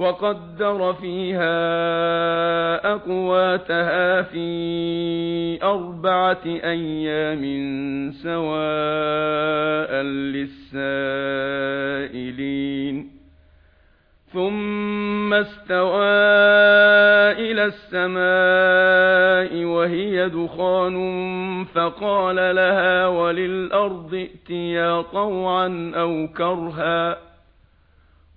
وقدر فيها أقواتها في أربعة أيام سواء للسائلين. ثم استوى إلى السماء وهي دخان فقال لها وللأرض ائْتِيَا طوعا أو كرها.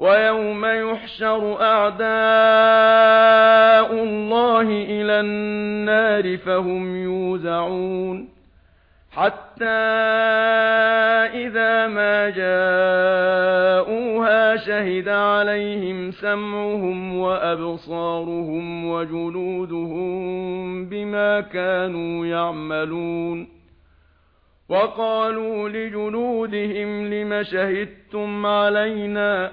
وَيَوْمَ يُحْشَرُ أَعْدَاءُ اللَّهِ إِلَى النَّارِ فَهُمْ يُوزَعُونَ حَتَّى إِذَا مَا جَاءُوهَا شَهِدَ عَلَيْهِمْ سَمْعُهُمْ وَأَبْصَارُهُمْ وَجُلُودُهُمْ بِمَا كَانُوا يَعْمَلُونَ وَقَالُوا لِجُلُودِهِمْ لِمَ شَهِدتُّمْ عَلَيْنَا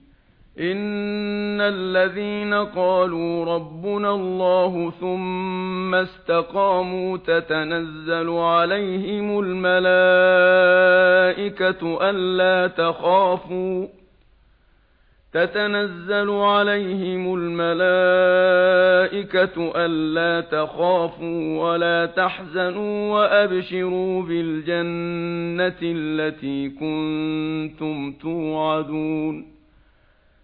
ان الذين قالوا ربنا الله ثم استقاموا تتنزل عليهم الملائكه الا تخافوا تتنزل عليهم الملائكه الا تخافوا ولا تحزنوا وابشروا بالجنه التي كنتم توعدون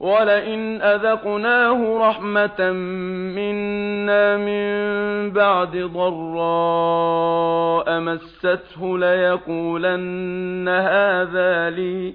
وَلَئِنْ أَذَقْنَاهُ رَحْمَةً مِنَّا مِنْ بَعْدِ ضَرَّاءٍ مَسَّتْهُ لَيَقُولَنَّ هَذَا لِي